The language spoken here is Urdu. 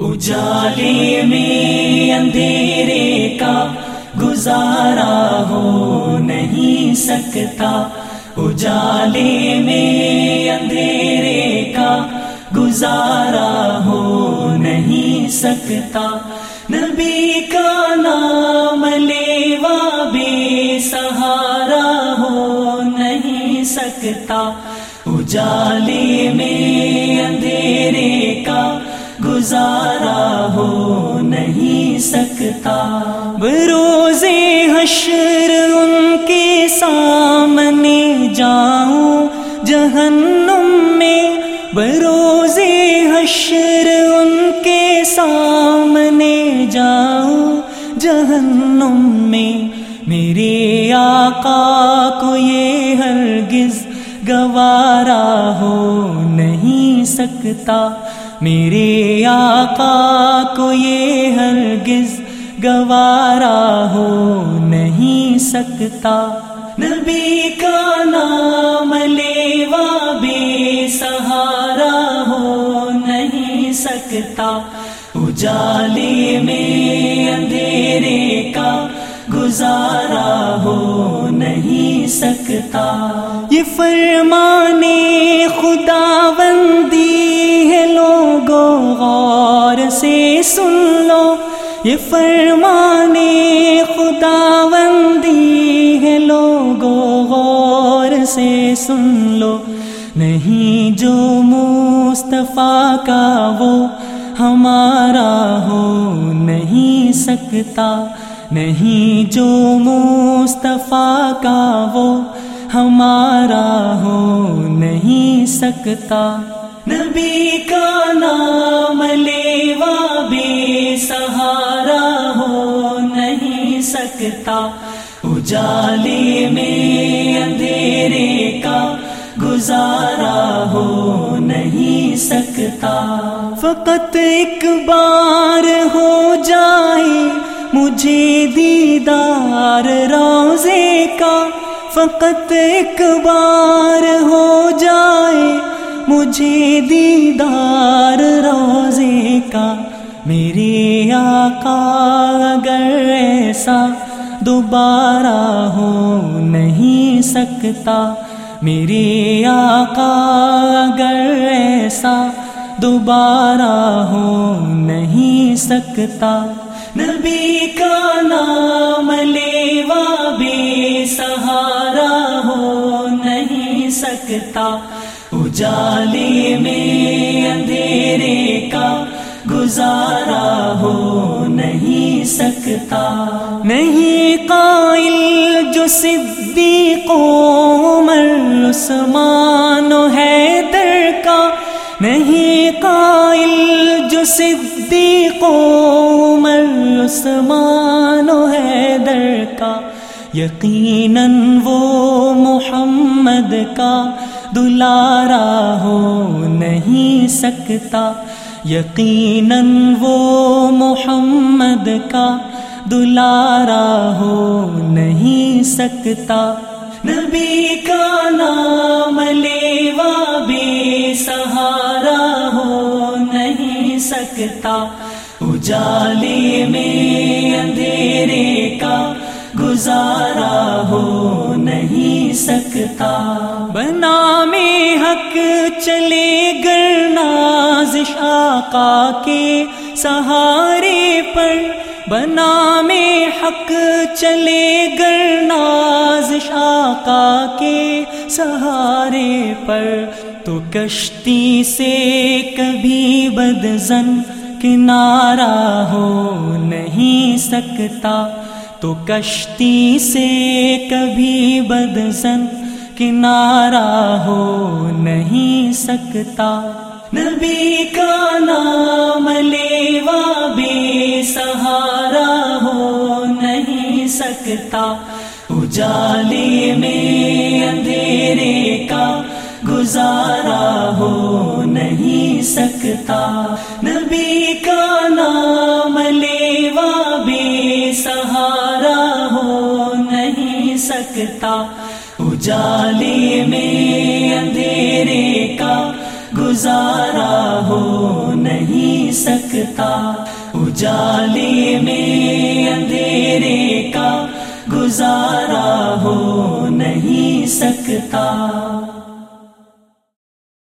اجالے میں اندھیرے کا گزارا ہو نہیں سکتا۔ اجالے میں اندھیرے کا گزارا ہو نہیں سکتا۔ نبی کا نام لیوا بے سہارا ہو نہیں سکتا۔ اجالے میں اندھیرے گزارا ہو نہیں سکتا۔ بروز حشر ان کے سامنے جاؤں جہنم میں۔ بروز حشر ان کے سامنے جاؤں جہنم میں۔ میرے آقا کو یہ ہرگز گوارا ہو نہیں سکتا۔ میرے آقا کو یہ ہرگز گوارا ہو نہیں سکتا۔ نبی کا نام لیوا بے سہارا ہو نہیں سکتا۔ اجالے میں اندھیرے کا گزارا ہو نہیں سکتا۔ یہ فرمانے خدا سن لو، یہ فرمانے خدا بندی ہے لوگو غور سے سن لو۔ نہیں جو مصطفیٰ کا وہ ہمارا ہو نہیں سکتا۔ نہیں جو مصطفیٰ کا وہ ہمارا ہو نہیں سکتا۔ نبی کا نام لیوا بے سہارا ہو نہیں سکتا۔ اجالے میں اندھیرے کا گزارا ہو نہیں سکتا۔ فقط ایک بار ہو جائے مجھے دیدار روزے کا۔ فقط ایک بار ہو جائے مجھے دیدار روزے کا، میرے آقا اگر ایسا دوبارہ ہو نہیں سکتا، میرے آقا اگر ایسا دوبارہ ہو نہیں سکتا۔ نبی کا نام لیوا بے سہارا ہو نہیں سکتا۔ اجالے میں اندھیرے کا گزارا ہو نہیں سکتا۔ نہیں قائل جو صدیق عمر عثمان و حیدر کا۔ نہیں قائل جو صدیق عمر عثمان و حیدر کا۔ یقیناً وہ محمد کا۔ دلارا ہو نہیں سکتا، یقیناً وہ محمد کا دلارا ہو نہیں سکتا۔ نبی کا نام لیوا بے سہارا ہو نہیں سکتا۔ اجالے میں اندھیرے کا گزارا ہو نہیں سکتا۔ بنا میں حق چلے گر ناز آقا کے سہارے پر۔ بنا میں حق چلے گر ناز آقا کے سہارے پر۔ تو کشتی سے کبھی بدزن کنارا ہو نہیں سکتا۔ تو کشتی سے کبھی بدزن کنارا ہو نہیں سکتا۔ نبی کا نام لیوا بے سہارا ہو نہیں سکتا۔ اجالے میں اندھیرے کا گزارا ہو نہیں سکتا۔ نبی کا نام لیوا بے سہارا ہو نہیں سکتا۔ اجالے میں اندھیرے کا گزارا ہو نہیں سکتا۔ اجالے میں اندھیرے کا گزارا ہو نہیں سکتا۔